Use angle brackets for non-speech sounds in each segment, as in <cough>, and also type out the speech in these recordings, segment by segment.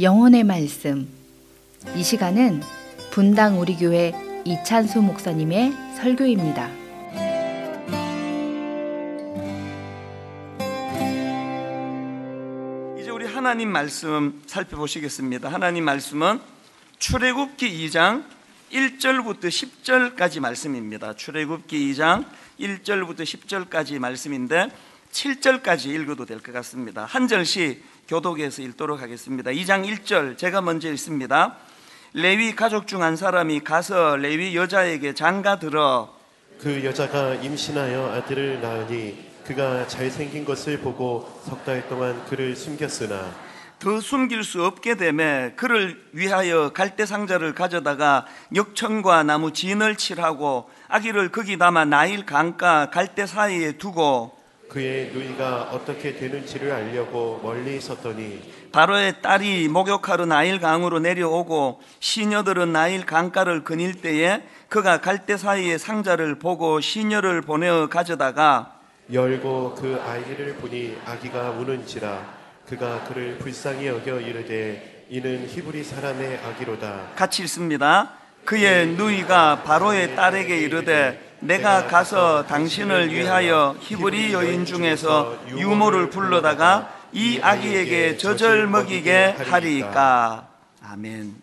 영혼의 말씀. 이 시간은 분당 우리 교회 이찬수 목사님의 설교입니다. 이제 우리 하나님 말씀 살펴보시겠습니다. 하나님 말씀은 출애굽기 2장 1절부터 10절까지 말씀입니다. 출애굽기 2장 1절부터 10절까지 말씀인데 7절까지 읽어도 될 것 같습니다. 한 절씩 교독해서 읽도록 하겠습니다. 2장 1절 제가 먼저 읽습니다. 레위 가족 중 한 사람이 가서 레위 여자에게 장가 들어 그 여자가 임신하여 아들을 낳으니 그가 잘생긴 것을 보고 석 달 동안 그를 숨겼으나 더 숨길 수 없게 되매 그를 위하여 갈대 상자를 가져다가 역청과 나무 진을 칠하고 아기를 거기 담아 나일 강가 갈대 사이에 두고 그의 누이가 어떻게 되는지를 알려고 멀리 있었더니 바로의 딸이 목욕하러 나일 강으로 내려오고 시녀들은 나일 강가를 거닐 때에 그가 갈대 사이에 상자를 보고 시녀를 보내어 가져다가 열고 그 아이를 보니 아기가 우는지라 그가 그를 불쌍히 여겨 이르되 이는 히브리 사람의 아기로다 같이 읽습니다. 그의 누이가 바로의 딸에게 이르되 내가 가서 당신을 위하여 히브리 여인 중에서 유모를 불러다가 이 아기에게 젖을 먹이게 하리까. 아멘.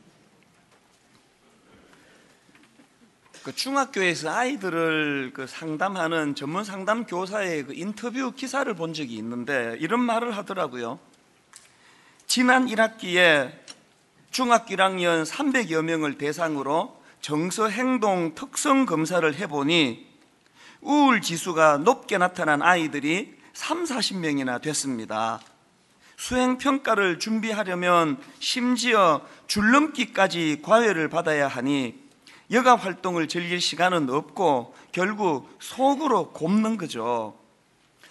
그 중학교에서 아이들을 그 상담하는 전문 상담 교사의 그 인터뷰 기사를 본 적이 있는데 이런 말을 하더라고요. 지난 1학기에 중학교 1학년 300여 명을 대상으로 정서 행동 특성 검사를 해보니 우울 지수가 높게 나타난 아이들이 3, 40명이나 됐습니다. 수행 평가를 준비하려면 심지어 줄넘기까지 과외를 받아야 하니 여가 활동을 즐길 시간은 없고 결국 속으로 곱는 거죠.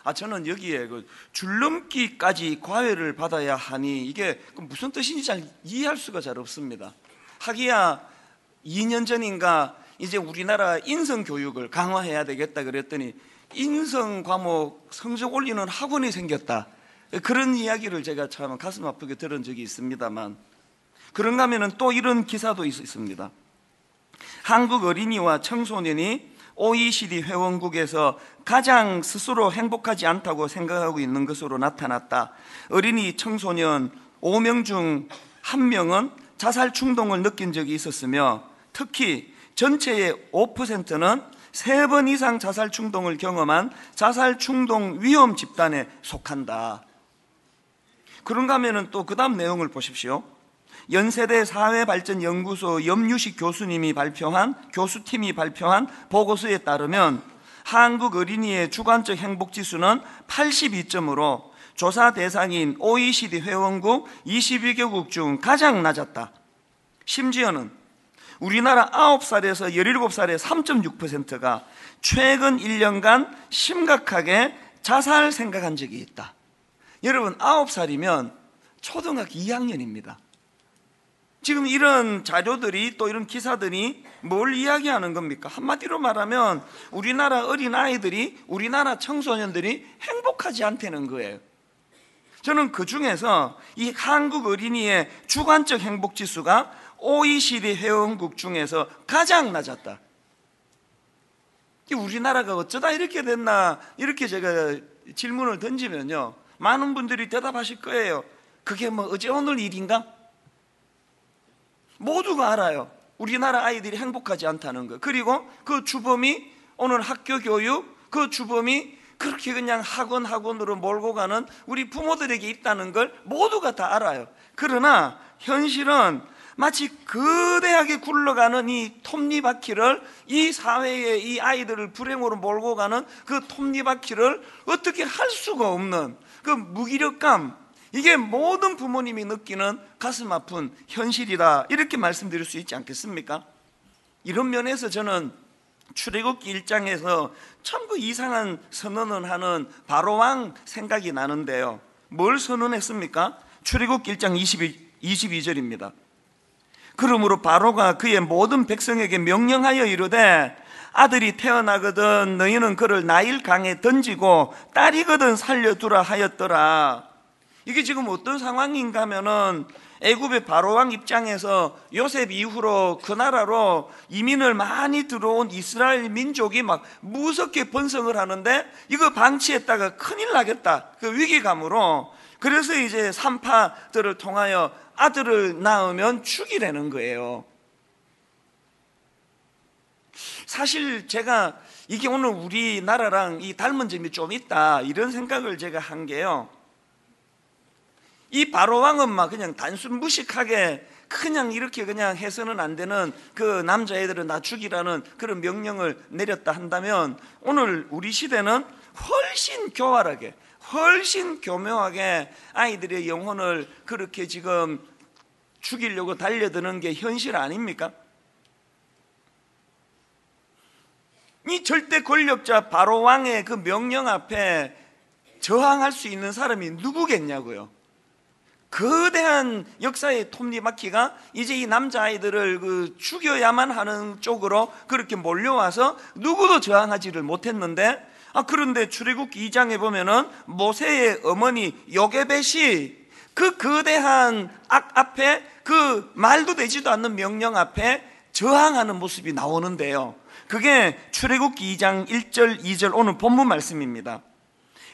아 저는 여기에 그 줄넘기까지 과외를 받아야 하니 이게 무슨 뜻인지 잘 이해할 수가 잘 없습니다. 하기야 2년 전인가 이제 우리나라 인성 교육을 강화해야 되겠다 그랬더니 인성 과목 성적 올리는 학원이 생겼다. 그런 이야기를 제가 참 가슴 아프게 들은 적이 있습니다만 그런가 하면은 또 이런 기사도 있습니다. 한국 어린이와 청소년이 OECD 회원국에서 가장 스스로 행복하지 않다고 생각하고 있는 것으로 나타났다. 어린이 청소년 5명 중 1명은 자살 충동을 느낀 적이 있었으며 특히 전체의 5%는 세 번 이상 자살 충동을 경험한 자살 충동 위험 집단에 속한다. 그런가 하면은 또 그 다음 내용을 보십시오. 연세대 사회발전연구소 염유식 교수님이 발표한 교수팀이 발표한 보고서에 따르면 한국 어린이의 주관적 행복 지수는 82점으로 조사 대상인 OECD 회원국 22개국 중 가장 낮았다. 심지어는 우리나라 9살에서 17살의 3.6%가 최근 1년간 심각하게 자살 생각한 적이 있다. 여러분, 9살이면 초등학교 2학년입니다. 지금 이런 자료들이 또 이런 기사들이 뭘 이야기하는 겁니까? 한마디로 말하면 우리나라 어린 아이들이 우리나라 청소년들이 행복하지 않다는 거예요. 저는 그 중에서 이 한국 어린이의 주관적 행복 지수가 OECD 회원국 중에서 가장 낮았다. 우리나라가 어쩌다 이렇게 됐나 이렇게 제가 질문을 던지면요 많은 분들이 대답하실 거예요. 그게 뭐 어제 오늘 일인가? 모두가 알아요. 우리나라 아이들이 행복하지 않다는 거. 그리고 그 주범이 오늘 학교 교육, 그 주범이 그렇게 그냥 학원 학원으로 몰고 가는 우리 부모들에게 있다는 걸 모두가 다 알아요. 그러나 현실은 마치 거대하게 굴러가는 이 톱니바퀴를 이 사회의 이 아이들을 불행으로 몰고 가는 그 톱니바퀴를 어떻게 할 수가 없는 그 무기력감 이게 모든 부모님이 느끼는 가슴 아픈 현실이다 이렇게 말씀드릴 수 있지 않겠습니까? 이런 면에서 저는 출애굽기 1장에서 참 그 이상한 선언을 하는 바로왕 생각이 나는데요. 뭘 선언했습니까? 출애굽기 1장 22, 22절입니다. 그러므로 바로가 그의 모든 백성에게 명령하여 이르되 아들이 태어나거든 너희는 그를 나일 강에 던지고 딸이거든 살려두라 하였더라. 이게 지금 어떤 상황인가 하면은 애굽의 바로왕 입장에서 요셉 이후로 그 나라로 이민을 많이 들어온 이스라엘 민족이 막 무섭게 번성을 하는데 이거 방치했다가 큰일 나겠다 그 위기감으로 그래서 이제 산파들을 통하여 아들을 낳으면 죽이라는 거예요. 사실 제가 이게 오늘 우리나라랑 이 닮은 점이 좀 있다 이런 생각을 제가 한 게요. 이 바로 왕은 막 그냥 단순 무식하게 그냥 이렇게 그냥 해서는 안 되는 그 남자애들은 나 죽이라는 그런 명령을 내렸다 한다면 오늘 우리 시대는 훨씬 교활하게 훨씬 교묘하게 아이들의 영혼을 그렇게 지금 죽이려고 달려드는 게 현실 아닙니까? 이 절대 권력자 바로 왕의 그 명령 앞에 저항할 수 있는 사람이 누구겠냐고요. 거대한 역사의 톱니바퀴가 이제 이 남자아이들을 그 죽여야만 하는 쪽으로 그렇게 몰려와서 누구도 저항하지를 못했는데 아 그런데 출애굽 2장에 보면은 모세의 어머니 요게벳이 그 거대한 악 앞에 그 말도 되지도 않는 명령 앞에 저항하는 모습이 나오는데요. 그게 출애굽기 2장 1절 2절 오늘 본문 말씀입니다.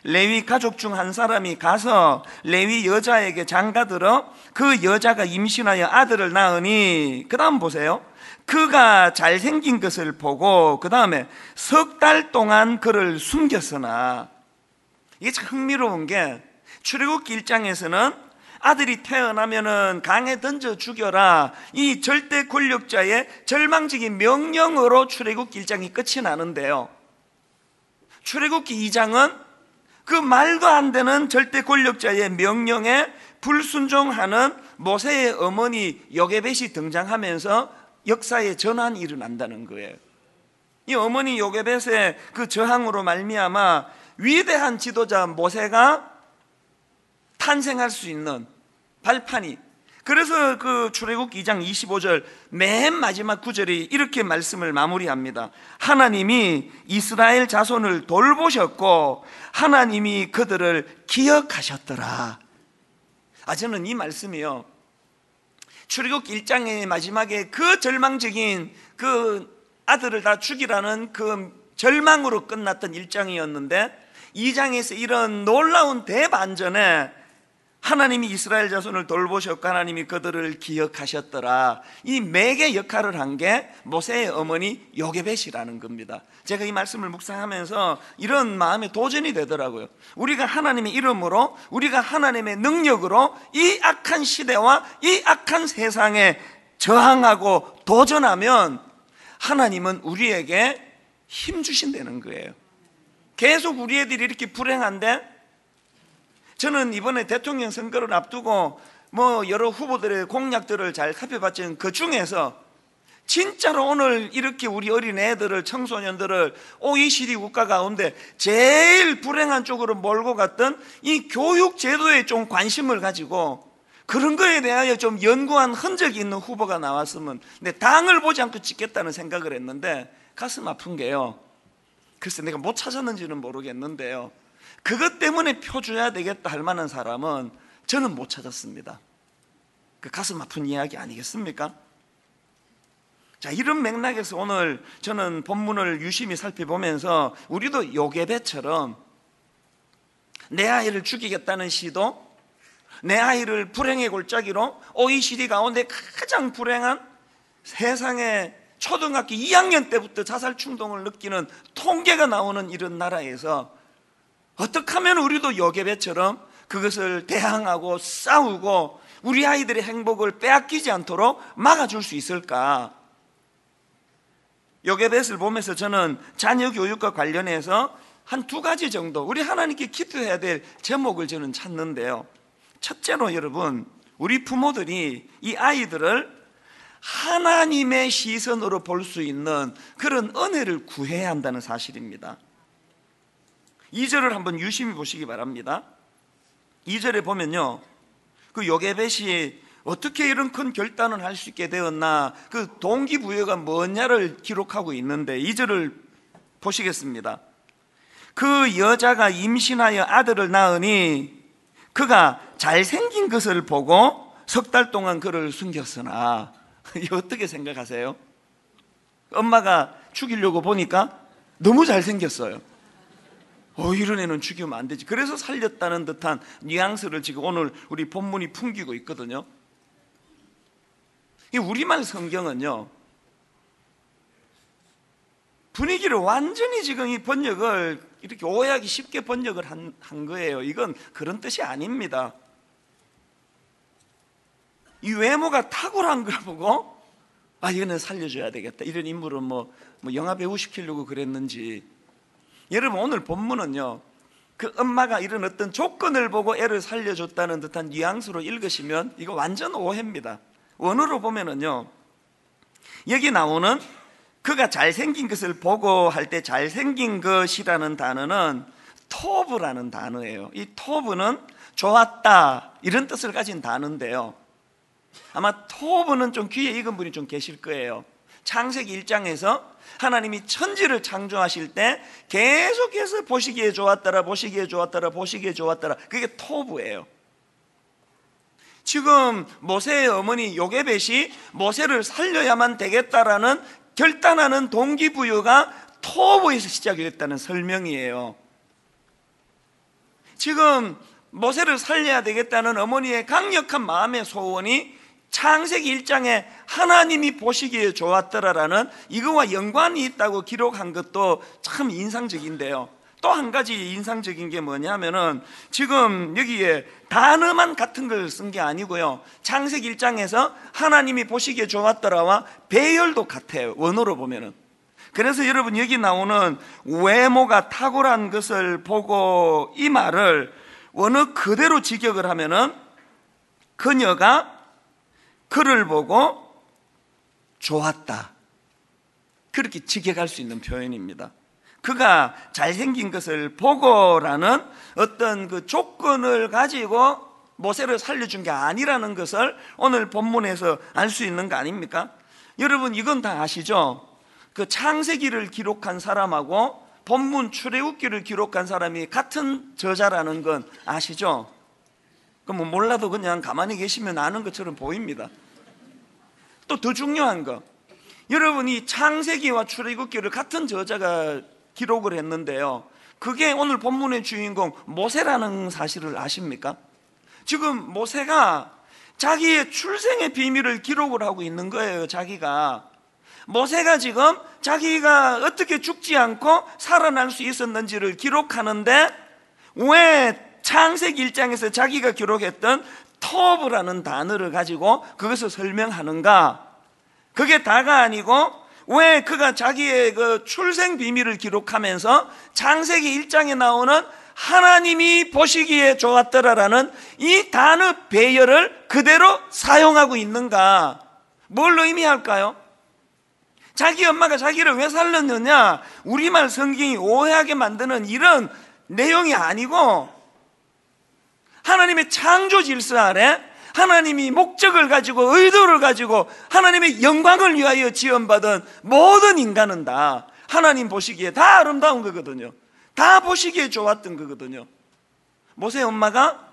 레위 가족 중 한 사람이 가서 레위 여자에게 장가들어 그 여자가 임신하여 아들을 낳으니 그 다음 보세요. 그가 잘생긴 것을 보고 그 다음에 석 달 동안 그를 숨겼으나 이게 참 흥미로운 게 출애굽기 1장에서는 아들이 태어나면은 강에 던져 죽여라. 이 절대 권력자의 절망적인 명령으로 출애굽기 1장이 끝이 나는데요. 출애굽기 2장은 그 말도 안 되는 절대 권력자의 명령에 불순종하는 모세의 어머니 요게벳이 등장하면서 역사의 전환이 일어난다는 거예요. 이 어머니 요게벳의 그 저항으로 말미암아 위대한 지도자 모세가 탄생할 수 있는 발판이 그래서 그 출애굽 2장 25절 맨 마지막 구절이 이렇게 말씀을 마무리합니다. 하나님이 이스라엘 자손을 돌보셨고 하나님이 그들을 기억하셨더라. 아 저는 이 말씀이요. 출애굽 1장의 마지막에 그 절망적인 그 아들을 다 죽이라는 그 절망으로 끝났던 1장이었는데 2장에서 이런 놀라운 대반전에 하나님이 이스라엘 자손을 돌보셨고 하나님이 그들을 기억하셨더라. 이 매개 역할을 한 게 모세의 어머니 요게벳이라는 겁니다. 제가 이 말씀을 묵상하면서 이런 마음에 도전이 되더라고요. 우리가 하나님의 이름으로 우리가 하나님의 능력으로 이 악한 시대와 이 악한 세상에 저항하고 도전하면 하나님은 우리에게 힘 주신다는 거예요. 계속 우리 애들이 이렇게 불행한데 저는 이번에 대통령 선거를 앞두고 뭐 여러 후보들의 공약들을 잘 살펴봤지만 그 중에서 진짜로 오늘 이렇게 우리 어린 애들을 청소년들을 OECD 국가 가운데 제일 불행한 쪽으로 몰고 갔던 이 교육 제도에 좀 관심을 가지고 그런 거에 대하여 좀 연구한 흔적이 있는 후보가 나왔으면 내 당을 보지 않고 찍겠다는 생각을 했는데 가슴 아픈 게요. 글쎄 내가 못 찾았는지는 모르겠는데요. 그것 때문에 표 줘야 되겠다 할 만한 사람은 저는 못 찾았습니다. 그 가슴 아픈 이야기 아니겠습니까? 자, 이런 맥락에서 오늘 저는 본문을 유심히 살펴보면서 우리도 요괴배처럼 내 아이를 죽이겠다는 시도, 내 아이를 불행의 골짜기로 OECD 가운데 가장 불행한 세상의 초등학교 2학년 때부터 자살 충동을 느끼는 통계가 나오는 이런 나라에서 어떻게 하면 우리도 요괴배처럼 그것을 대항하고 싸우고 우리 아이들의 행복을 빼앗기지 않도록 막아줄 수 있을까? 요괴뱃을 보면서 저는 자녀 교육과 관련해서 한 두 가지 정도 우리 하나님께 기도해야 될 제목을 저는 찾는데요. 첫째로 여러분, 우리 부모들이 이 아이들을 하나님의 시선으로 볼 수 있는 그런 은혜를 구해야 한다는 사실입니다. 2절을 한번 유심히 보시기 바랍니다. 2절에 보면요. 그 요게벳이 어떻게 이런 큰 결단을 할 수 있게 되었나 그 동기부여가 뭐냐를 기록하고 있는데 2절을 보시겠습니다. 그 여자가 임신하여 아들을 낳으니 그가 잘생긴 것을 보고 석 달 동안 그를 숨겼으나 <laughs> 어떻게 생각하세요? 엄마가 죽이려고 보니까 너무 잘생겼어요. 어, 이런 애는 죽이면 안 되지. 그래서 살렸다는 듯한 뉘앙스를 지금 오늘 우리 본문이 풍기고 있거든요. 이 우리말 성경은요, 분위기를 완전히 지금 이 번역을 이렇게 오해하기 쉽게 번역을 한, 한 거예요. 이건 그런 뜻이 아닙니다. 이 외모가 탁월한 걸 보고 아 이거는 살려줘야 되겠다. 이런 인물은 뭐, 뭐 영화 배우 시키려고 그랬는지 여러분 오늘 본문은요 그 엄마가 이런 어떤 조건을 보고 애를 살려줬다는 듯한 뉘앙스로 읽으시면 이거 완전 오해입니다. 원어로 보면은요 여기 나오는 그가 잘생긴 것을 보고 할 때 잘생긴 것이라는 단어는 토브라는 단어예요. 이 토브는 좋았다 이런 뜻을 가진 단어인데요. 아마 토브는 좀 귀에 익은 분이 좀 계실 거예요. 창세기 1장에서 하나님이 천지를 창조하실 때 계속해서 보시기에 좋았더라, 보시기에 좋았더라, 보시기에 좋았더라. 그게 토브예요. 지금 모세의 어머니 요게벳이 모세를 살려야만 되겠다라는 결단하는 동기부여가 토브에서 시작이 됐다는 설명이에요. 지금 모세를 살려야 되겠다는 어머니의 강력한 마음의 소원이 창세기 1장에 하나님이 보시기에 좋았더라라는 이거와 연관이 있다고 기록한 것도 참 인상적인데요. 또 한 가지 인상적인 게 뭐냐면은 지금 여기에 단어만 같은 걸 쓴 게 아니고요. 창세기 1장에서 하나님이 보시기에 좋았더라와 배열도 같아요. 원어로 보면은. 그래서 여러분 여기 나오는 외모가 탁월한 것을 보고 이 말을 원어 그대로 직역을 하면은 그녀가 그를 보고 좋았다. 그렇게 직역할 수 있는 표현입니다. 그가 잘생긴 것을 보고라는 어떤 그 조건을 가지고 모세를 살려준 게 아니라는 것을 오늘 본문에서 알 수 있는 거 아닙니까? 여러분 이건 다 아시죠? 그 창세기를 기록한 사람하고 본문 출애굽기를 기록한 사람이 같은 저자라는 건 아시죠? 그럼 뭐 몰라도 그냥 가만히 계시면 아는 것처럼 보입니다. 또 더 중요한 거, 여러분이 창세기와 출애굽기를 같은 저자가 기록을 했는데요. 그게 오늘 본문의 주인공 모세라는 사실을 아십니까? 지금 모세가 자기의 출생의 비밀을 기록을 하고 있는 거예요, 자기가. 모세가 지금 자기가 어떻게 죽지 않고 살아날 수 있었는지를 기록하는데 왜 창세기 1장에서 자기가 기록했던 터브라는 단어를 가지고 그것을 설명하는가? 그게 다가 아니고 왜 그가 자기의 그 출생 비밀을 기록하면서 창세기 1장에 나오는 하나님이 보시기에 좋았더라라는 이 단어 배열을 그대로 사용하고 있는가? 뭘 의미할까요? 자기 엄마가 자기를 왜 살렸느냐? 우리말 성경이 오해하게 만드는 이런 내용이 아니고 하나님의 창조 질서 아래 하나님이 목적을 가지고 의도를 가지고 하나님의 영광을 위하여 지원받은 모든 인간은 다 하나님 보시기에 다 아름다운 거거든요. 다 보시기에 좋았던 거거든요. 모세 엄마가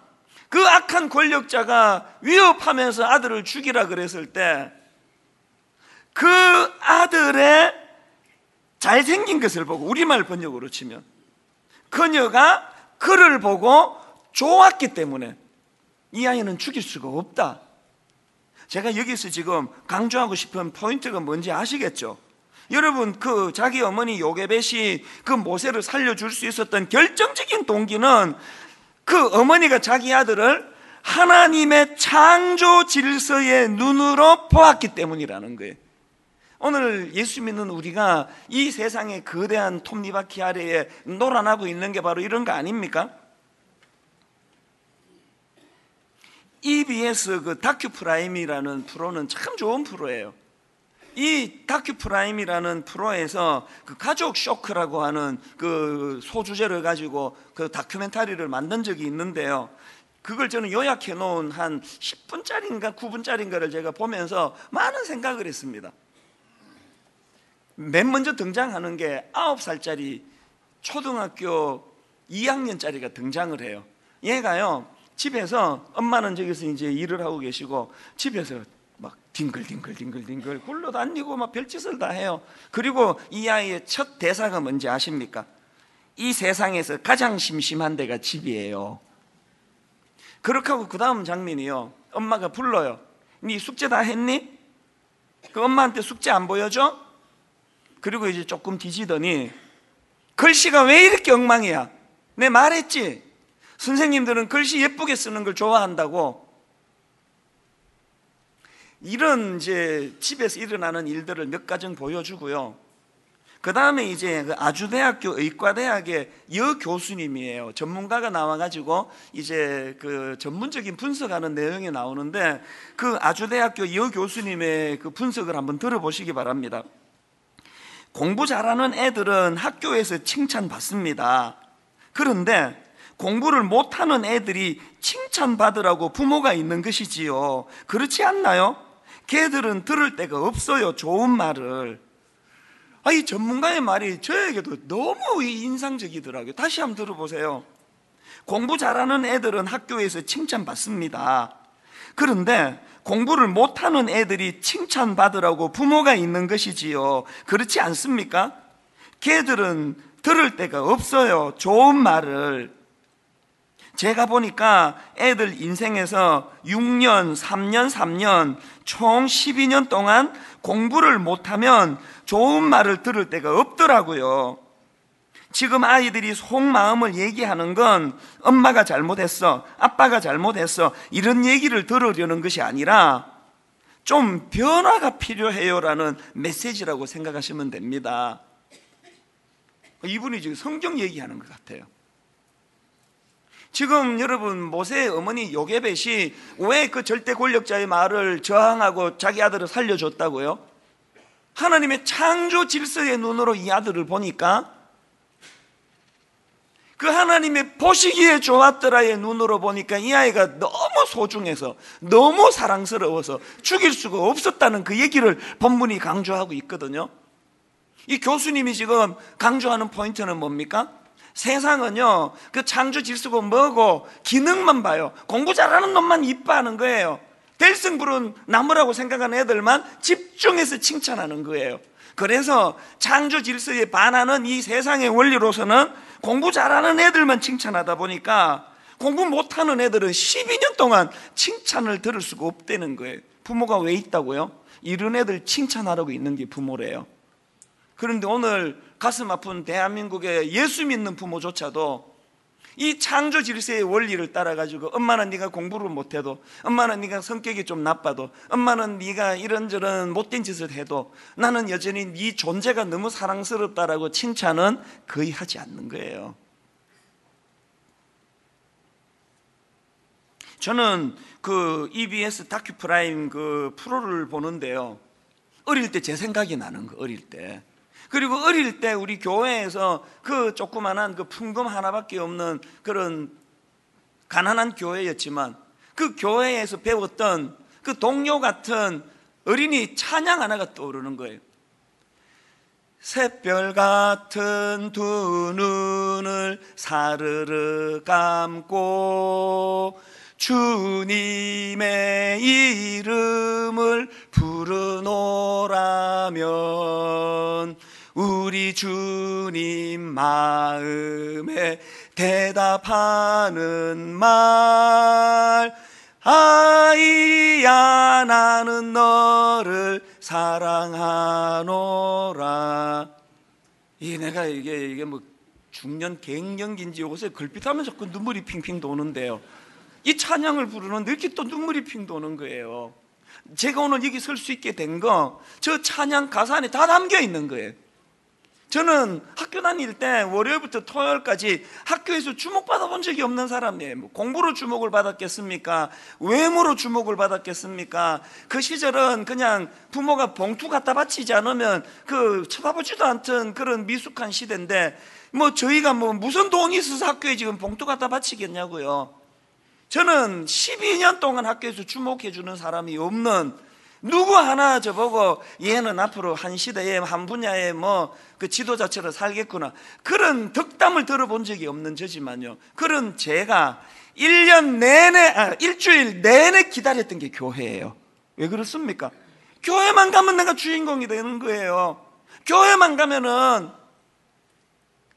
그 악한 권력자가 위협하면서 아들을 죽이라 그랬을 때 그 아들의 잘생긴 것을 보고 우리말 번역으로 치면 그녀가 그를 보고 좋았기 때문에 이 아이는 죽일 수가 없다. 제가 여기서 지금 강조하고 싶은 포인트가 뭔지 아시겠죠? 여러분 그 자기 어머니 요게벳이 그 모세를 살려줄 수 있었던 결정적인 동기는 그 어머니가 자기 아들을 하나님의 창조 질서의 눈으로 보았기 때문이라는 거예요. 오늘 예수 믿는 우리가 이 세상의 거대한 톱니바퀴 아래에 놀아나고 있는 게 바로 이런 거 아닙니까? EBS 그 다큐 프라임이라는 프로는 참 좋은 프로예요. 이 다큐 프라임이라는 프로에서 그 가족 쇼크라고 하는 그 소주제를 가지고 그 다큐멘터리를 만든 적이 있는데요. 그걸 저는 요약해 놓은 한 10분짜리인가 9분짜리인가를 제가 보면서 많은 생각을 했습니다. 맨 먼저 등장하는 게 9살짜리 초등학교 2학년짜리가 등장을 해요. 얘가요. 집에서 엄마는 저기서 이제 일을 하고 계시고 집에서 막 뒹글뒹글 뒹글뒹글 굴러다니고 막 별짓을 다 해요. 그리고 이 아이의 첫 대사가 뭔지 아십니까? 이 세상에서 가장 심심한 데가 집이에요. 그렇게 하고 그 다음 장면이요. 엄마가 불러요. 네 숙제 다 했니? 그 엄마한테 숙제 안 보여줘? 그리고 이제 조금 뒤지더니 글씨가 왜 이렇게 엉망이야? 내 말했지? 선생님들은 글씨 예쁘게 쓰는 걸 좋아한다고. 이런 이제 집에서 일어나는 일들을 몇 가정 보여주고요. 그 다음에 이제 그 아주대학교 의과대학의 여 교수님이에요. 전문가가 나와가지고 이제 그 전문적인 분석하는 내용이 나오는데 그 아주대학교 여 교수님의 그 분석을 한번 들어보시기 바랍니다. 공부 잘하는 애들은 학교에서 칭찬받습니다. 그런데 공부를 못하는 애들이 칭찬받으라고 부모가 있는 것이지요. 그렇지 않나요? 걔들은 들을 데가 없어요. 좋은 말을. 아, 이 전문가의 말이 저에게도 너무 인상적이더라고요. 다시 한번 들어보세요. 공부 잘하는 애들은 학교에서 칭찬받습니다. 그런데 공부를 못하는 애들이 칭찬받으라고 부모가 있는 것이지요. 그렇지 않습니까? 걔들은 들을 데가 없어요. 좋은 말을. 제가 보니까 애들 인생에서 6년, 3년, 3년, 총 12년 동안 공부를 못하면 좋은 말을 들을 데가 없더라고요. 지금 아이들이 속마음을 얘기하는 건 엄마가 잘못했어, 아빠가 잘못했어, 이런 얘기를 들으려는 것이 아니라 좀 변화가 필요해요라는 메시지라고 생각하시면 됩니다. 이분이 지금 성경 얘기하는 것 같아요. 지금 여러분 모세의 어머니 요게벳이 왜 그 절대 권력자의 말을 저항하고 자기 아들을 살려줬다고요? 하나님의 창조 질서의 눈으로 이 아들을 보니까 그 하나님의 보시기에 좋았더라의 눈으로 보니까 이 아이가 너무 소중해서 너무 사랑스러워서 죽일 수가 없었다는 그 얘기를 본문이 강조하고 있거든요. 이 교수님이 지금 강조하는 포인트는 뭡니까? 세상은요, 그 창조 질서고 뭐고 기능만 봐요. 공부 잘하는 놈만 이뻐하는 거예요. 될승부른 나무라고 생각하는 애들만 집중해서 칭찬하는 거예요. 그래서 창조 질서에 반하는 이 세상의 원리로서는 공부 잘하는 애들만 칭찬하다 보니까 공부 못하는 애들은 12년 동안 칭찬을 들을 수가 없다는 거예요. 부모가 왜 있다고요? 이런 애들 칭찬하라고 있는 게 부모래요. 그런데 오늘 가슴 아픈 대한민국의 예수 믿는 부모조차도 이 창조 질서의 원리를 따라 가지고 엄마는 네가 공부를 못해도 엄마는 네가 성격이 좀 나빠도 엄마는 네가 이런저런 못된 짓을 해도 나는 여전히 네 존재가 너무 사랑스럽다라고 칭찬은 거의 하지 않는 거예요. 저는 그 EBS 다큐 프라임 그 프로를 보는데요. 어릴 때 제 생각이 나는 거 어릴 때. 그리고 어릴 때 우리 교회에서 그 조그만한 그 풍금 하나밖에 없는 그런 가난한 교회였지만 그 교회에서 배웠던 그 동요 같은 어린이 찬양 하나가 떠오르는 거예요. 샛별 같은 두 눈을 사르르 감고 주님의 이름을 부르노라면 우리 주님 마음에 대답하는 말 아이야 나는 너를 사랑하노라. 이 내가 이게 이게 뭐 중년 갱년기인지 요새 걸핏하면 자꾸 눈물이 핑핑 도는데요. 이 찬양을 부르는데 이렇게 또 눈물이 핑 도는 거예요. 제가 오늘 여기 설 수 있게 된 거 저 찬양 가사 안에 다 담겨 있는 거예요 저는 학교 다닐 때 월요일부터 토요일까지 학교에서 주목받아 본 적이 없는 사람이에요. 뭐 공부로 주목을 받았겠습니까? 외모로 주목을 받았겠습니까? 그 시절은 그냥 부모가 봉투 갖다 바치지 않으면 그 쳐다보지도 않던 그런 미숙한 시대인데 뭐 저희가 뭐 무슨 돈이 있어서 학교에 지금 봉투 갖다 바치겠냐고요. 저는 12년 동안 학교에서 주목해 주는 사람이 없는 누구 하나 저보고 얘는 앞으로 한 시대에 한 분야에 뭐 그 지도자처럼 살겠구나 그런 덕담을 들어본 적이 없는 저지만요 그런 제가 1년 내내, 아, 일주일 내내 기다렸던 게 교회예요. 왜 그렇습니까? 교회만 가면 내가 주인공이 되는 거예요. 교회만 가면은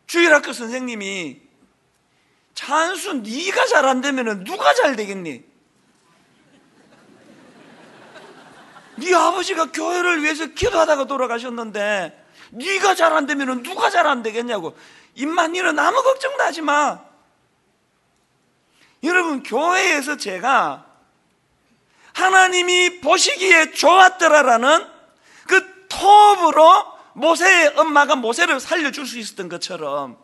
주일학교 선생님이 찬수 네가 잘 안 되면은 누가 잘 되겠니? 네 아버지가 교회를 위해서 기도하다가 돌아가셨는데 네가 잘 안 되면은 누가 잘 안 되겠냐고. 임만일은 아무 걱정도 하지 마. 여러분 교회에서 제가 하나님이 보시기에 좋았더라라는 그 톱으로 모세의 엄마가 모세를 살려줄 수 있었던 것처럼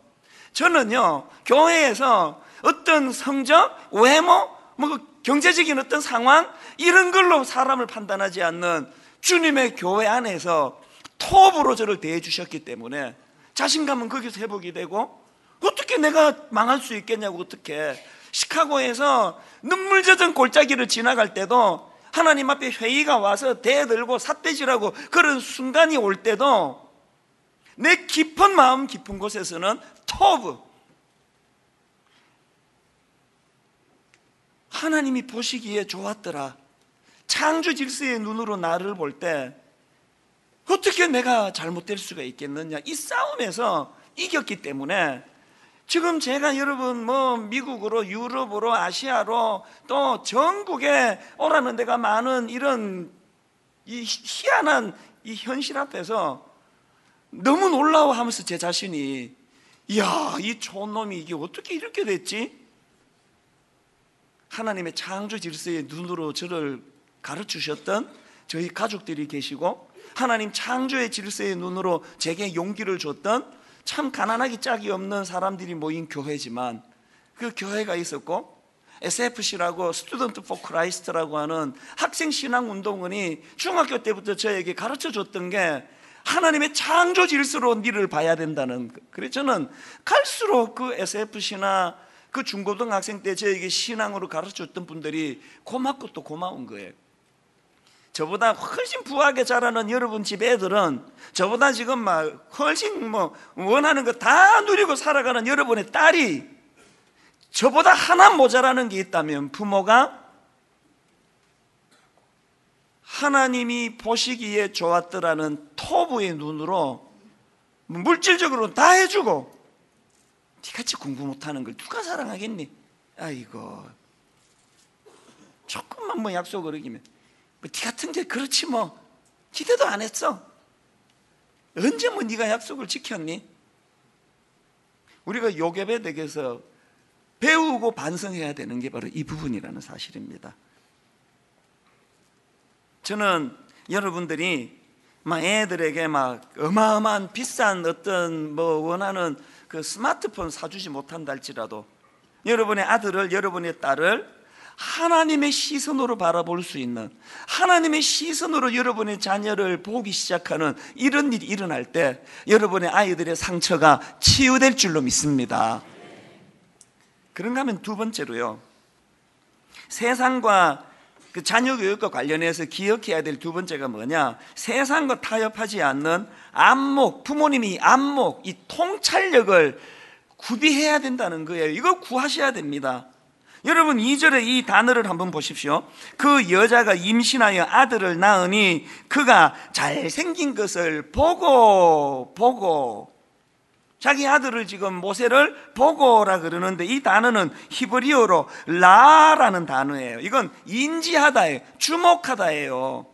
저는요 교회에서 어떤 성적, 외모, 뭐 경제적인 어떤 상황 이런 걸로 사람을 판단하지 않는 주님의 교회 안에서 톱으로 저를 대해 주셨기 때문에 자신감은 거기서 회복이 되고 어떻게 내가 망할 수 있겠냐고 어떻게 시카고에서 눈물 젖은 골짜기를 지나갈 때도 하나님 앞에 회의가 와서 대들고 삿대질하고 그런 순간이 올 때도 내 깊은 마음 깊은 곳에서는 토브 하나님이 보시기에 좋았더라 창조 질서의 눈으로 나를 볼 때 어떻게 내가 잘못될 수가 있겠느냐 이 싸움에서 이겼기 때문에 지금 제가 여러분 뭐 미국으로 유럽으로 아시아로 또 전국에 오라는 데가 많은 이런 이 희한한 이 현실 앞에서 너무 놀라워 하면서 제 자신이 이야 이 촌놈이 이게 어떻게 이렇게 됐지? 하나님의 창조 질서의 눈으로 저를 가르치셨던 저희 가족들이 계시고 하나님 창조의 질서의 눈으로 제게 용기를 줬던 참 가난하기 짝이 없는 사람들이 모인 교회지만 그 교회가 있었고 SFC라고 Student for Christ라고 하는 학생 신앙 운동원이 중학교 때부터 저에게 가르쳐 줬던 게 하나님의 창조 질서로 나를 봐야 된다는 그래서 저는 갈수록 그 SFC나 그 중고등학생 때 저에게 신앙으로 가르쳐 줬던 분들이 고맙고 또 고마운 거예요 저보다 훨씬 부하게 자라는 여러분 집 애들은 저보다 지금 막 훨씬 뭐 원하는 거 다 누리고 살아가는 여러분의 딸이 저보다 하나 모자라는 게 있다면 부모가 하나님이 보시기에 좋았더라는 토부의 눈으로 물질적으로 다 해주고 니같이 공부 못하는 걸 누가 사랑하겠니? 아이고 조금만 뭐 약속을 어기면 뭐 네 같은 게 그렇지 뭐 기대도 안 했어. 언제 뭐 네가 약속을 지켰니? 우리가 요괴배 댁에서 배우고 반성해야 되는 게 바로 이 부분이라는 사실입니다. 저는 여러분들이 막 애들에게 막 어마어마한 비싼 어떤 뭐 원하는 그 스마트폰 사주지 못한다 할지라도 여러분의 아들을 여러분의 딸을 하나님의 시선으로 바라볼 수 있는 하나님의 시선으로 여러분의 자녀를 보기 시작하는 이런 일이 일어날 때 여러분의 아이들의 상처가 치유될 줄로 믿습니다. 그런가 하면 두 번째로요. 세상과 그 자녀 교육과 관련해서 기억해야 될 두 번째가 뭐냐? 세상과 타협하지 않는 안목, 부모님이 안목, 이 통찰력을 구비해야 된다는 거예요. 이거 구하셔야 됩니다. 여러분 2절에 이 단어를 한번 보십시오. 그 여자가 임신하여 아들을 낳으니 그가 잘생긴 것을 보고 보고 자기 아들을 지금 모세를 보고라 그러는데 이 단어는 히브리어로 라라는 단어예요. 이건 인지하다예요. 주목하다예요.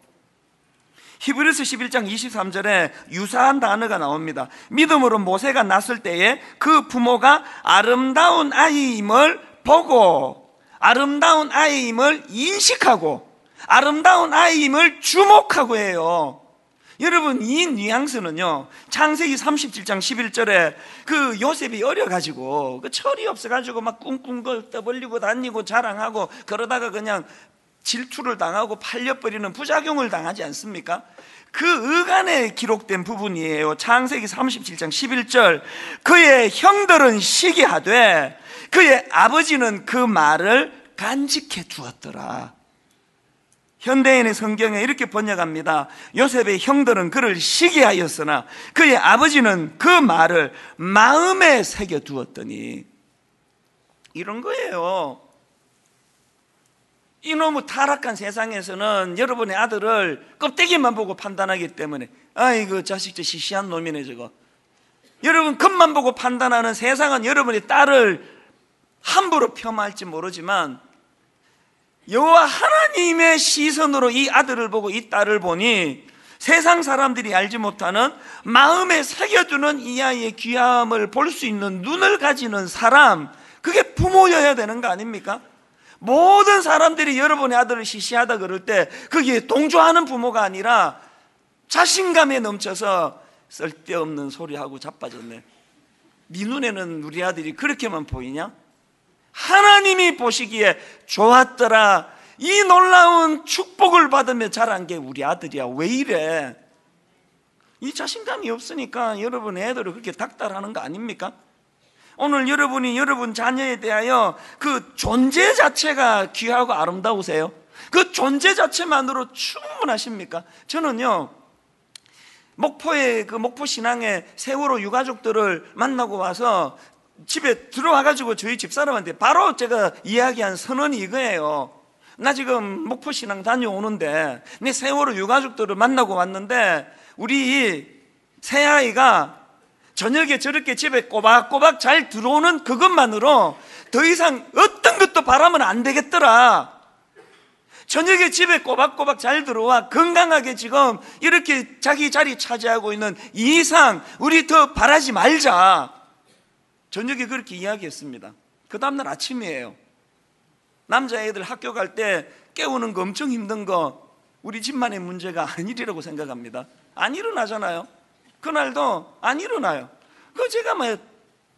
히브리서 11장 23절에 유사한 단어가 나옵니다. 믿음으로 모세가 낳았을 때에 그 부모가 아름다운 아이임을 보고 아름다운 아이임을 인식하고 아름다운 아이임을 주목하고 해요. 여러분 이 뉘앙스는요 창세기 37장 11절에 그 요셉이 어려가지고 그 철이 없어가지고 막 꿍꿍 떠벌리고 다니고 자랑하고 그러다가 그냥 질투를 당하고 팔려버리는 부작용을 당하지 않습니까? 그 의간에 기록된 부분이에요 창세기 37장 11절 그의 형들은 시기하되 그의 아버지는 그 말을 간직해 두었더라. 현대인의 성경에 이렇게 번역합니다. 요셉의 형들은 그를 시기하였으나 그의 아버지는 그 말을 마음에 새겨 두었더니 이런 거예요. 이놈의 타락한 세상에서는 여러분의 아들을 껍데기만 보고 판단하기 때문에 아이고 자식 저 시시한 놈이네 저거 여러분 겉만 보고 판단하는 세상은 여러분의 딸을 함부로 폄하할지 모르지만 여호와 하나님의 시선으로 이 아들을 보고 이 딸을 보니 세상 사람들이 알지 못하는 마음에 새겨두는 이 아이의 귀함을 볼 수 있는 눈을 가지는 사람 그게 부모여야 되는 거 아닙니까? 모든 사람들이 여러분의 아들을 시시하다 그럴 때 거기에 동조하는 부모가 아니라 자신감에 넘쳐서 쓸데없는 소리하고 자빠졌네 네 눈에는 우리 아들이 그렇게만 보이냐? 하나님이 보시기에 좋았더라 이 놀라운 축복을 받으며 자란 게 우리 아들이야 왜 이래? 이 자신감이 없으니까 여러분 애들을 그렇게 닥달하는 거 아닙니까? 오늘 여러분이 여러분 자녀에 대하여 그 존재 자체가 귀하고 아름다우세요? 그 존재 자체만으로 충분하십니까? 저는요, 목포의 그 목포 신앙의 세월호 유가족들을 만나고 와서 집에 들어와가지고 저희 집사람한테 바로 제가 이야기한 선언이 이거예요. 나 지금 목포 신앙 다녀오는데 내 세월호 유가족들을 만나고 왔는데 우리 새아이가 저녁에 저렇게 집에 꼬박꼬박 잘 들어오는 그것만으로 더 이상 어떤 것도 바라면 안 되겠더라. 저녁에 집에 꼬박꼬박 잘 들어와 건강하게 지금 이렇게 자기 자리 차지하고 있는 이 이상 우리 더 바라지 말자. 저녁에 그렇게 이야기했습니다. 그 다음날 아침이에요. 남자애들 학교 갈 때 깨우는 거 엄청 힘든 거 우리 집만의 문제가 아니리라고 생각합니다. 안 일어나잖아요. 그날도 안 일어나요. 그 제가 막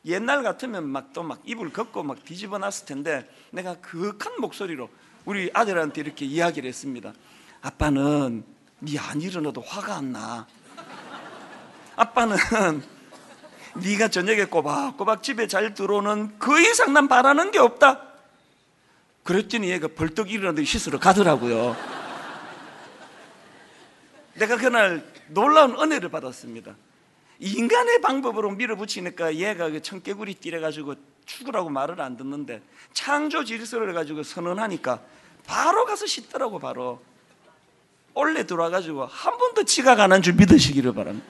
옛날 같으면 막 또막 이불 걷고 막 뒤집어 놨을 텐데 내가 그윽한 목소리로 우리 아들한테 이렇게 이야기를 했습니다. 아빠는 네 안 일어나도 화가 안 나. 아빠는 네가 저녁에 꼬박꼬박 집에 잘 들어오는 그 이상 난 바라는 게 없다. 그랬더니 얘가 벌떡 일어나더니 씻으러 가더라고요. <laughs> 내가 그날 놀라운 은혜를 받았습니다. 인간의 방법으로 밀어붙이니까 얘가 그 청개구리 띠래가지고 죽으라고 말을 안 듣는데 창조 질서를 가지고 선언하니까 바로 가서 씻더라고 바로 올래 들어와가지고 한 번도 지각 안 한 줄 믿으시기를 바랍니다.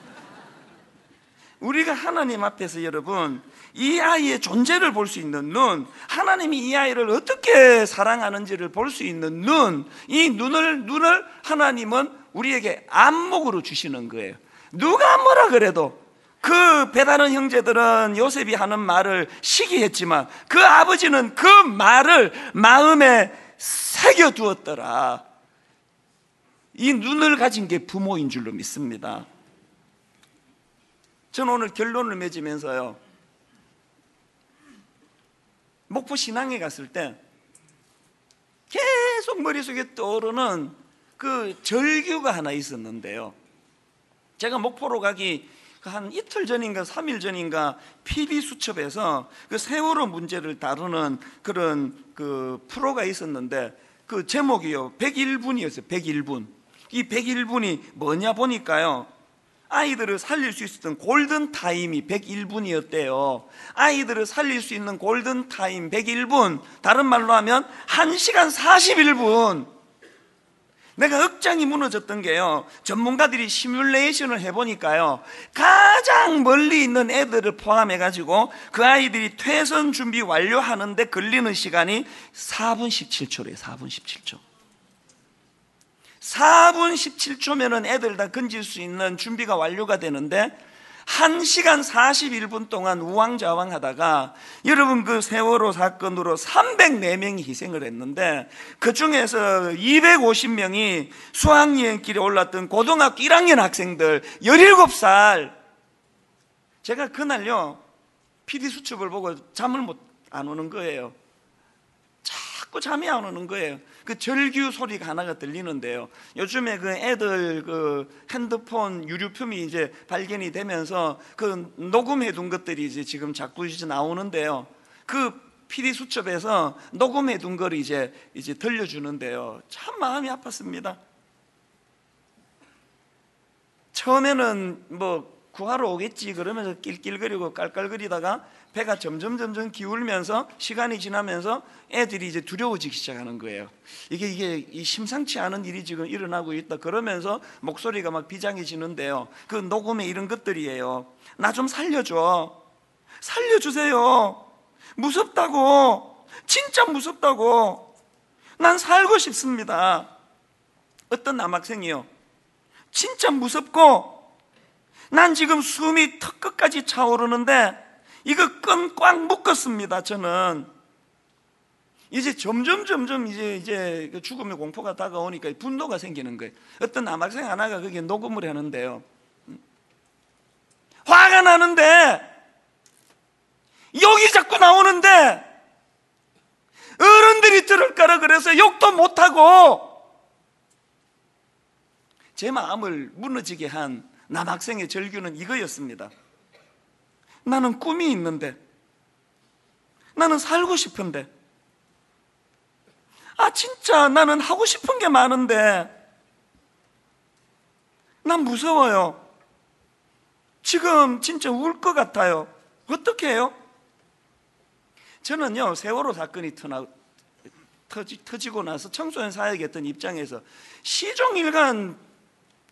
우리가 하나님 앞에서 여러분 이 아이의 존재를 볼 수 있는 눈, 하나님이 이 아이를 어떻게 사랑하는지를 볼 수 있는 눈, 이 눈을 눈을 하나님은 우리에게 안목으로 주시는 거예요. 누가 뭐라 그래도 그 배다른 형제들은 요셉이 하는 말을 시기했지만 그 아버지는 그 말을 마음에 새겨 두었더라. 이 눈을 가진 게 부모인 줄로 믿습니다. 저는 오늘 결론을 맺으면서요. 목포 신앙에 갔을 때 계속 머릿속에 떠오르는 그 절규가 하나 있었는데요. 제가 목포로 가기 한 이틀 전인가 3일 전인가 PD 수첩에서 그 세월호 문제를 다루는 그런 그 프로가 있었는데 그 제목이요. 101분이었어요. 101분. 이 101분이 뭐냐 보니까요. 아이들을 살릴 수 있었던 골든 타임이 101분이었대요. 아이들을 살릴 수 있는 골든 타임 101분. 다른 말로 하면 1시간 41분. 내가 억장이 무너졌던 게요. 전문가들이 시뮬레이션을 해보니까요. 가장 멀리 있는 애들을 포함해가지고 그 아이들이 퇴선 준비 완료하는데 걸리는 시간이 4분 17초래요. 4분 17초. 4분 17초면은 애들 다 건질 수 있는 준비가 완료가 되는데 1시간 41분 동안 우왕좌왕 하다가 여러분 그 세월호 사건으로 304명이 희생을 했는데 그 중에서 250명이 수학여행길에 올랐던 고등학교 1학년 학생들 17살. 제가 그날요 PD 수첩을 보고 잠을 못 안 오는 거예요. 자꾸 잠이 안 오는 거예요 그 절규 소리가 하나가 들리는데요. 요즘에 그 애들 그 핸드폰 유류품이 이제 발견이 되면서 그 녹음해 둔 것들이 이제 지금 자꾸 이제 나오는데요. 그 PD 수첩에서 녹음해 둔 걸 이제 이제 들려주는데요. 참 마음이 아팠습니다. 처음에는 뭐 구하러 오겠지 그러면서 낄낄거리고 깔깔거리다가 배가 점점 점점 기울면서 시간이 지나면서 애들이 이제 두려워지기 시작하는 거예요. 이게 이게 이 심상치 않은 일이 지금 일어나고 있다. 그러면서 목소리가 막 비장해지는데요. 그 녹음에 이런 것들이에요. 나 좀 살려줘. 살려주세요. 무섭다고. 진짜 무섭다고. 난 살고 싶습니다. 어떤 남학생이요. 진짜 무섭고 난 지금 숨이 턱 끝까지 차오르는데 이거 끈 꽉 묶었습니다. 저는 이제 점점 점점 이제 이제 그 죽음의 공포가 다가오니까 분노가 생기는 거예요. 어떤 남학생 하나가 거기에 녹음을 하는데요. 화가 나는데 욕이 자꾸 나오는데 어른들이 들을 거라 그래서 욕도 못하고 제 마음을 무너지게 한 남학생의 절규는 이거였습니다. 나는 꿈이 있는데, 나는 살고 싶은데, 아, 진짜 나는 하고 싶은 게 많은데, 난 무서워요. 지금 진짜 울 것 같아요. 어떻게 해요? 저는요, 세월호 사건이 터나, 터지, 터지고 나서 청소년 사역했던 입장에서 시종일관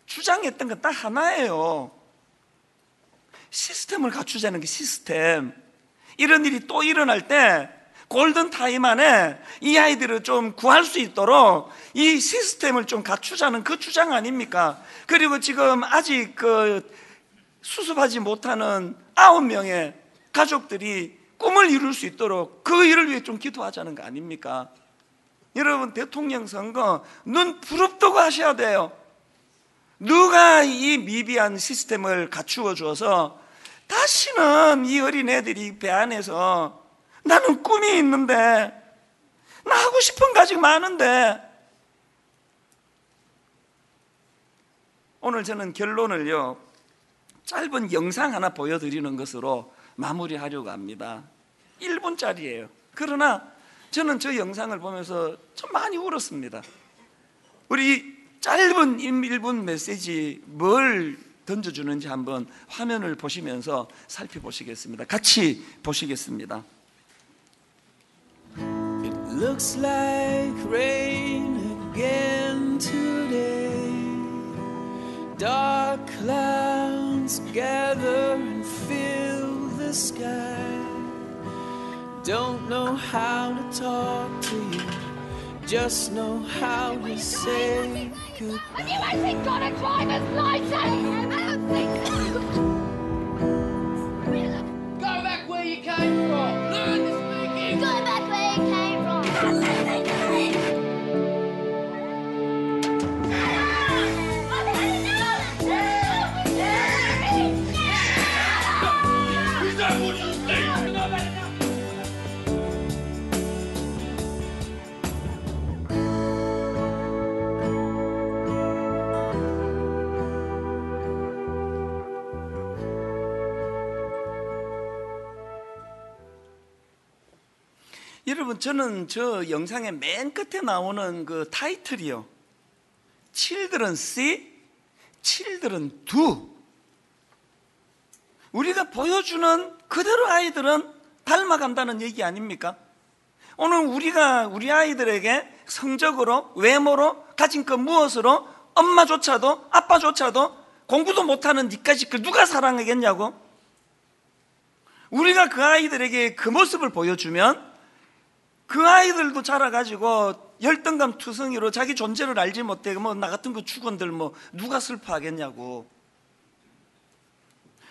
주장했던 건 딱 하나예요. 시스템을 갖추자는 게 시스템. 이런 일이 또 일어날 때 골든 타임 안에 이 아이들을 좀 구할 수 있도록 이 시스템을 좀 갖추자는 그 주장 아닙니까? 그리고 지금 아직 그 수습하지 못하는 아홉 명의 가족들이 꿈을 이룰 수 있도록 그 일을 위해 좀 기도하자는 거 아닙니까? 여러분 대통령 선거 눈 부릅뜨고 하셔야 돼요. 누가 이 미비한 시스템을 갖추어 주어서 다시는 이 어린애들이 배 안에서 나는 꿈이 있는데 나 하고 싶은 거 아직 많은데. 오늘 저는 결론을요 짧은 영상 하나 보여드리는 것으로 마무리하려고 합니다. 1분짜리예요. 그러나 저는 저 영상을 보면서 좀 많이 울었습니다. 우리 짧은 1분 메시지 뭘 던져주는지 한번 화면을 보시면서 살펴보시겠습니다. 같이 보시겠습니다. It looks like rain again today. Dark clouds gather and fill the sky. Don't know how to talk to you, just know how to say goodbye. Have you actually got a driver's license? I don't think so. Go back where you came from. 여러분 저는 저 영상의 맨 끝에 나오는 그 타이틀이요. Children see, Children do. 우리가 보여주는 그대로 아이들은 닮아간다는 얘기 아닙니까? 오늘 우리가 우리 아이들에게 성적으로, 외모로, 가진 것 무엇으로 엄마조차도 아빠조차도 공부도 못하는 니까지 그 누가 사랑하겠냐고? 우리가 그 아이들에게 그 모습을 보여주면 그 아이들도 자라가지고 열등감 투성이로 자기 존재를 알지 못해 뭐나 같은 그 축원들 뭐 누가 슬퍼하겠냐고.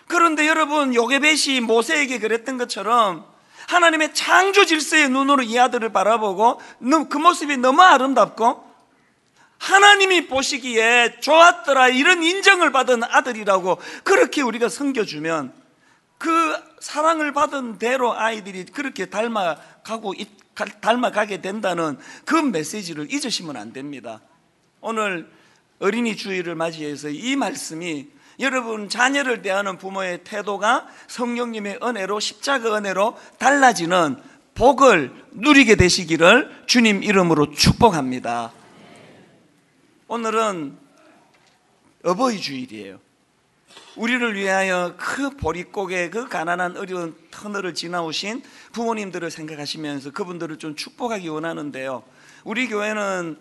그런데 여러분 요게벳이 모세에게 그랬던 것처럼 하나님의 창조 질서의 눈으로 이 아들을 바라보고 너- 그 모습이 너무 아름답고 하나님이 보시기에 좋았더라 이런 인정을 받은 아들이라고 그렇게 우리가 섬겨주면 그 사랑을 받은 대로 아이들이 그렇게 닮아가고 있- 가- 닮아가게 된다는 그 메시지를 잊으시면 안 됩니다. 오늘 어린이 주일을 맞이해서 이 말씀이 여러분 자녀를 대하는 부모의 태도가 성령님의 은혜로 십자가 은혜로 달라지는 복을 누리게 되시기를 주님 이름으로 축복합니다. 오늘은 어버이 주일이에요. 우리를 위하여 그 보릿고개 그 가난한 어려운 터널을 지나오신 부모님들을 생각하시면서 그분들을 좀 축복하기 원하는데요. 우리 교회는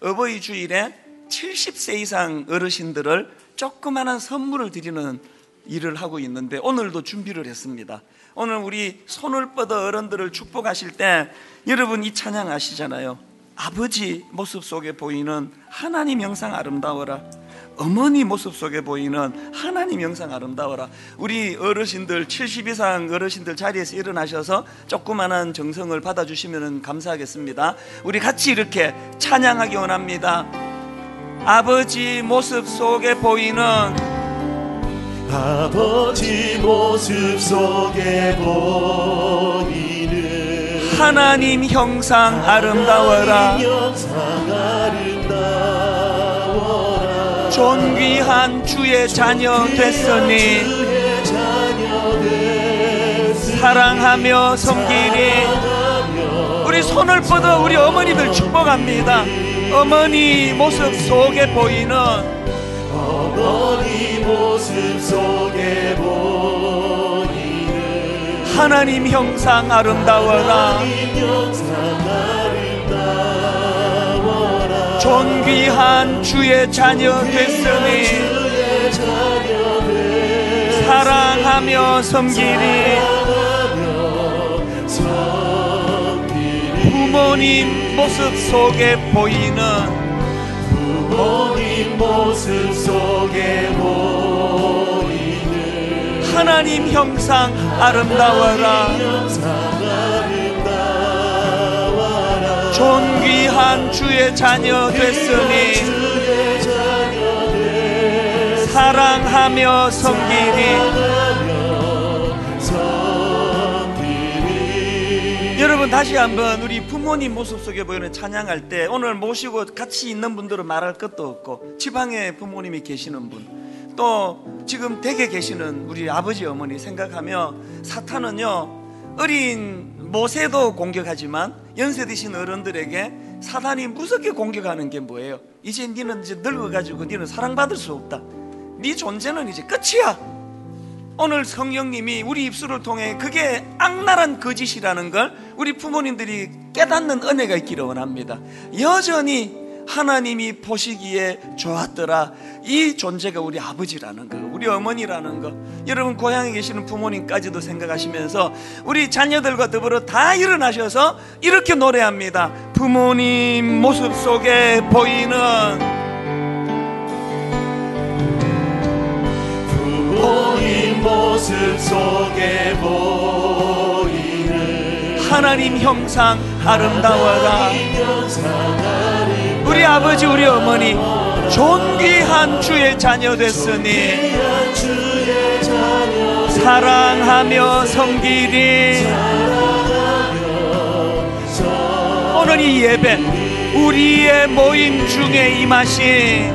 어버이 주일에 70세 이상 어르신들을 조그마한 선물을 드리는 일을 하고 있는데 오늘도 준비를 했습니다. 오늘 우리 손을 뻗어 어른들을 축복하실 때 여러분 이 찬양 아시잖아요. 아버지 모습 속에 보이는 하나님 영상 아름다워라. 어머니 모습 속에 보이는 하나님 영상 아름다워라. 우리 어르신들 70 이상 어르신들 자리에서 일어나셔서 조그만한 정성을 받아주시면 감사하겠습니다. 우리 같이 이렇게 찬양하기 원합니다. 아버지 모습 속에 보이는 아버지 모습 속에 보이는 하나님 형상 아름다워라. 아 존귀한 주의 자녀 됐으니 사랑하며 섬기리. 우리 손을 뻗어 우리 어머니들 축복합니다. 어머니 모습 속에 보이는 어머니 모습 속에 보이는 하나님 형상 아름다워라 영상 아름다워라 존귀한 주의 자녀 됐으니 사랑하며 섬기리. 부모님 모습 속에 보이는 부모님 모습 속에 보이는 하나님 형상 아름다워라 아름다워라 존귀한 주의 자녀 됐으니 사랑하며 섬기리. 여러분 다시 한번 우리 부모님 모습 속에 보이는 찬양할 때 오늘 모시고 같이 있는 분들은 말할 것도 없고 지방에 부모님이 계시는 분또 지금 댁에 계시는 우리 아버지 어머니 생각하며 사탄은요 어린 모세도 공격하지만 연세 드신 어른들에게 사탄이 무섭게 공격하는 게 뭐예요? 이제 니는 이제 늙어가지고 니는 사랑받을 수 없다. 네 존재는 이제 끝이야. 오늘 성령님이 우리 입술을 통해 그게 악랄한 거짓이라는 걸 우리 부모님들이 깨닫는 은혜가 있기를 원합니다. 여전히 하나님이 보시기에 좋았더라. 이 존재가 우리 아버지라는 거, 우리 어머니라는 거. 여러분 고향에 계시는 부모님까지도 생각하시면서 우리 자녀들과 더불어 다 일어나셔서 이렇게 노래합니다. 부모님 모습 속에 보이는 부모님 모습 속에 보이는 하나님 형상 아름다워라. 아름다운 우리 아버지 우리 어머니 존귀한 주의 자녀 됐으니 사랑하며 섬기리. 오늘 이 예배 우리의 모임 중에 임하신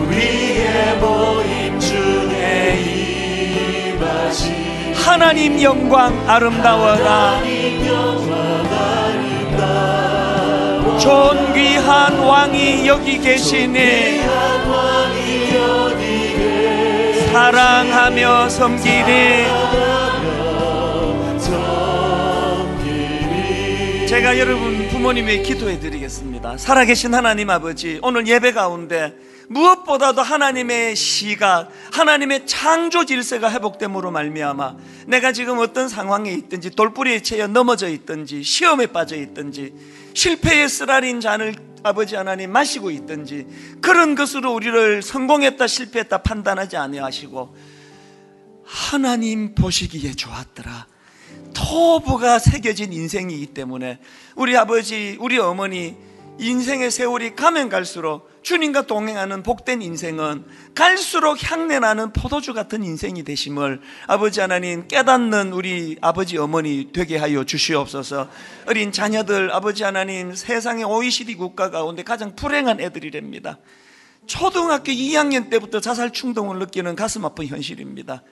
우리의 모임 중에 임하신 하나님 영광 아름다워라 존귀한 왕이 여기 계시니 사랑하며 섬기리 제가 여러분 부모님의 기도해 드리겠습니다. 살아계신 하나님 아버지, 오늘 예배 가운데 무엇보다도 하나님의 시각, 하나님의 창조 질서가 회복됨으로 말미암아 내가 지금 어떤 상황에 있든지 돌뿌리에 채여 넘어져 있든지 시험에 빠져 있든지 실패의 쓰라린 잔을 아버지 하나님 마시고 있든지 그런 것으로 우리를 성공했다 실패했다 판단하지 아니하시고 하나님 보시기에 좋았더라. 토부가 새겨진 인생이기 때문에 우리 아버지, 우리 어머니 인생의 세월이 가면 갈수록 주님과 동행하는 복된 인생은 갈수록 향내나는 포도주 같은 인생이 되심을 아버지 하나님 깨닫는 우리 아버지 어머니 되게 하여 주시옵소서. 어린 자녀들 아버지 하나님 세상의 OECD 국가 가운데 가장 불행한 애들이랍니다. 초등학교 2학년 때부터 자살 충동을 느끼는 가슴 아픈 현실입니다.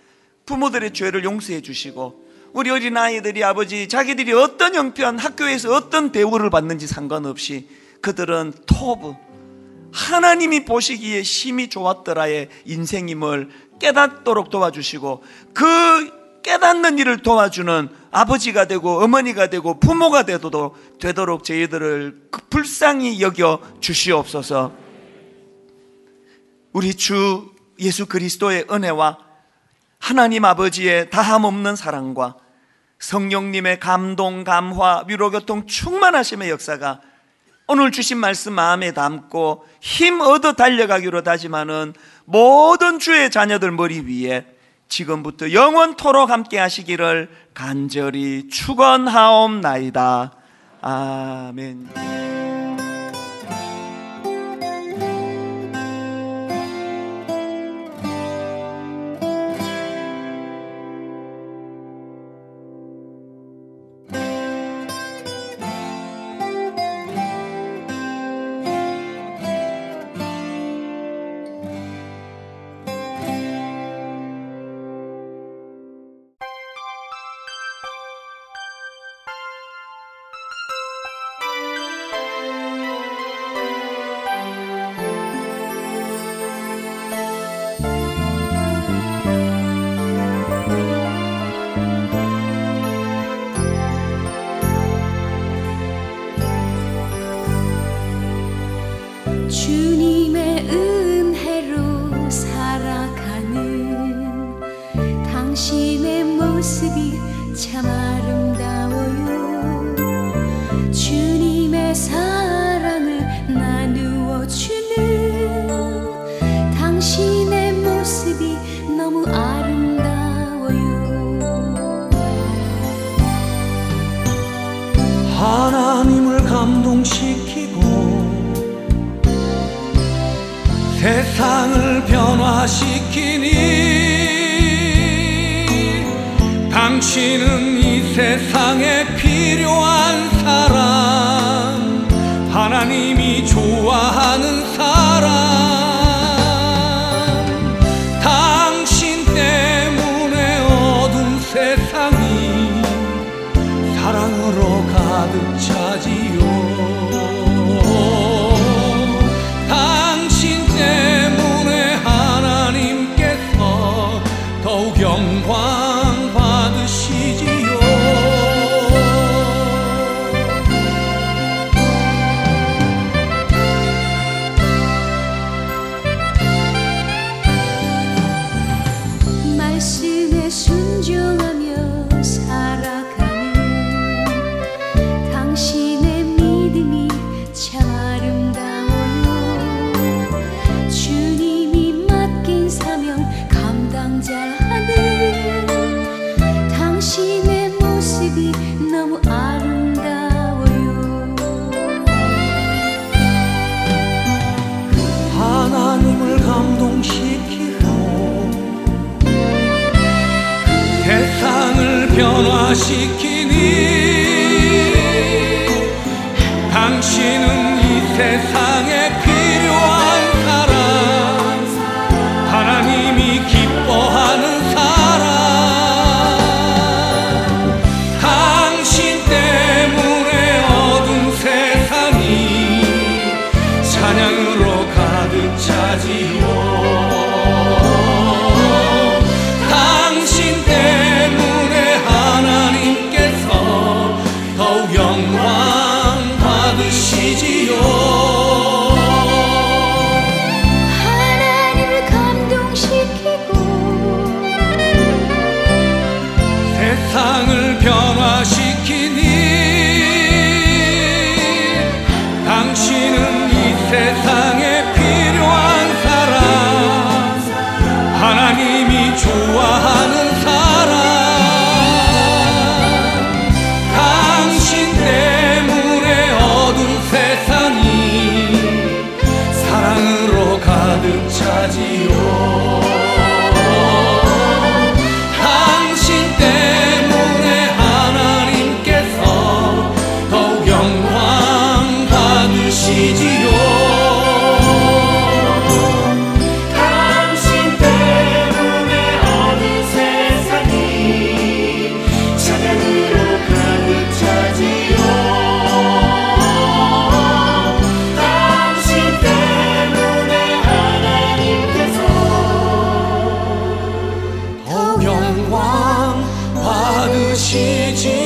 부모들의 죄를 용서해 주시고 우리 어린 아이들이 아버지 자기들이 어떤 형편 학교에서 어떤 대우를 받는지 상관없이 그들은 토부 하나님이 보시기에 심히 좋았더라의 인생임을 깨닫도록 도와주시고 그 깨닫는 일을 도와주는 아버지가 되고 어머니가 되고 부모가 되도 되도록 저희들을 그 불쌍히 여겨 주시옵소서. 우리 주 예수 그리스도의 은혜와 하나님 아버지의 다함 없는 사랑과 성령님의 감동, 감화, 위로 교통 충만하심의 역사가 오늘 주신 말씀 마음에 담고 힘 얻어 달려가기로 다짐하는 모든 주의 자녀들 머리 위에 지금부터 영원토록 함께 하시기를 간절히 축원하옵나이다. 아멘. 변화시키니. 당신은 이 세상 奇迹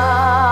내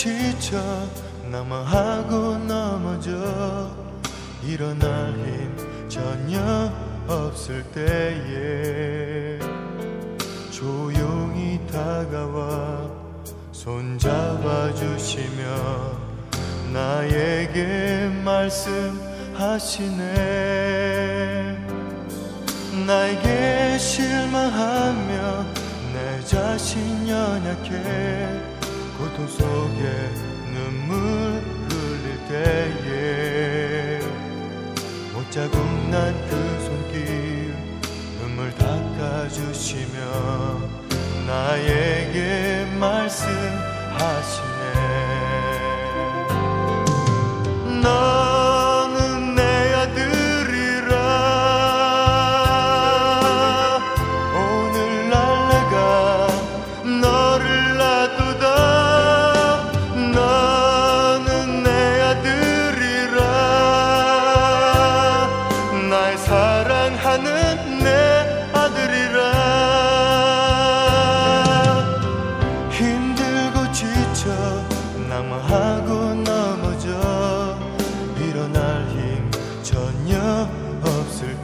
지쳐 남아하고 넘어져. 일어날 힘 전혀 없을 때에 조용히 다가와 손잡아 주시며 나에게 말씀하시네. 나에게 실망하며 내 자신 연약해 고통 속에 눈물 흘릴 때에 못 자국 난 그 손길 눈물 닦아주시며 나에게 말씀하시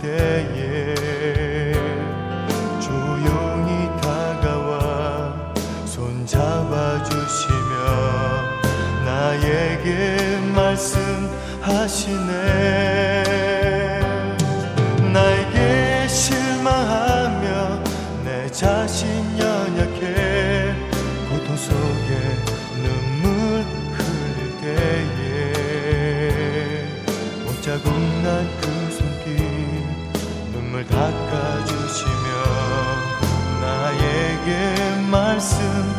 때에 조용히 다가와 손잡아 주시며 나에게 말씀하시네 나에게 말씀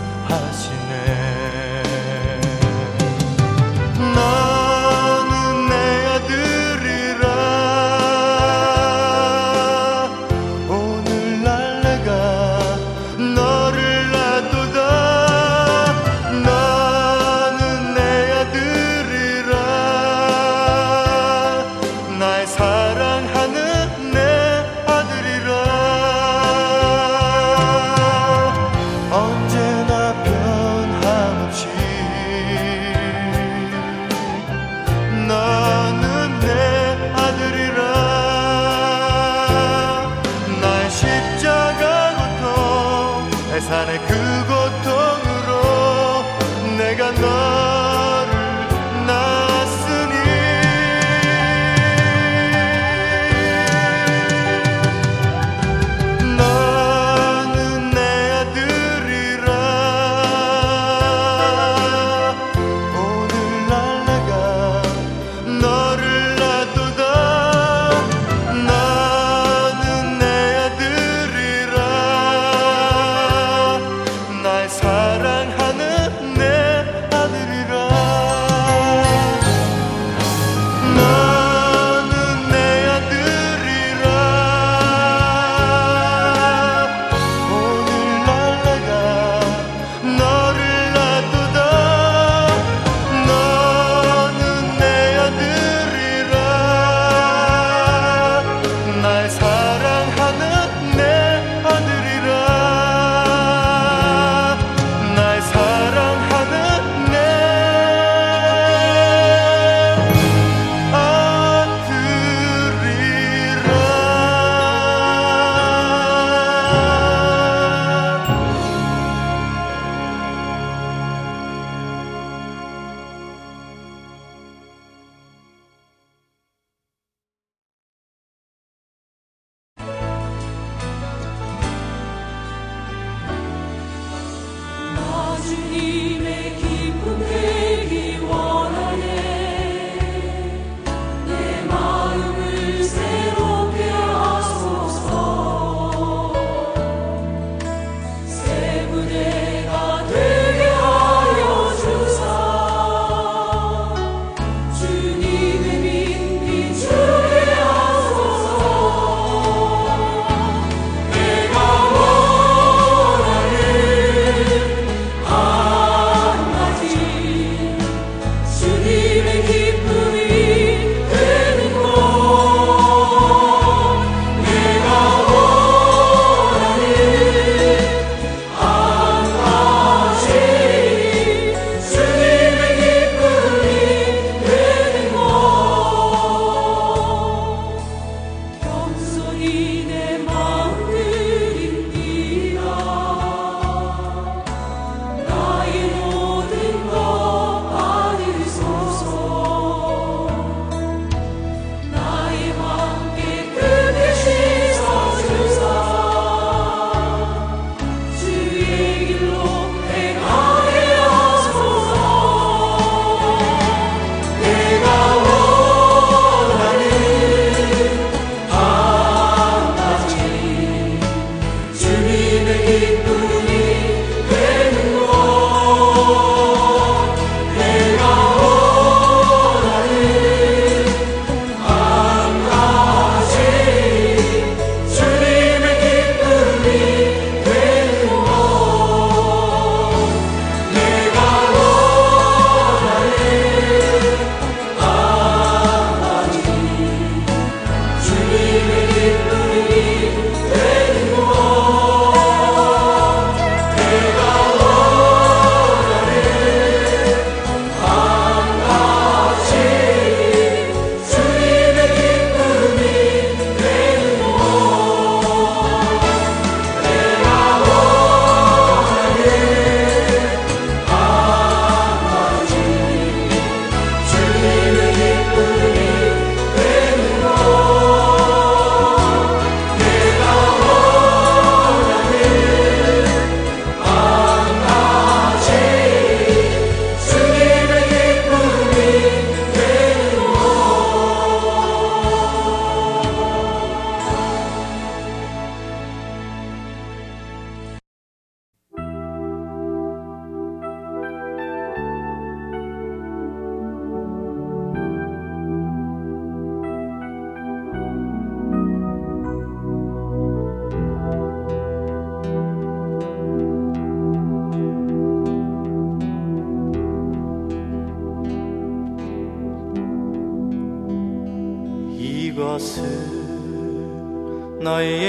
이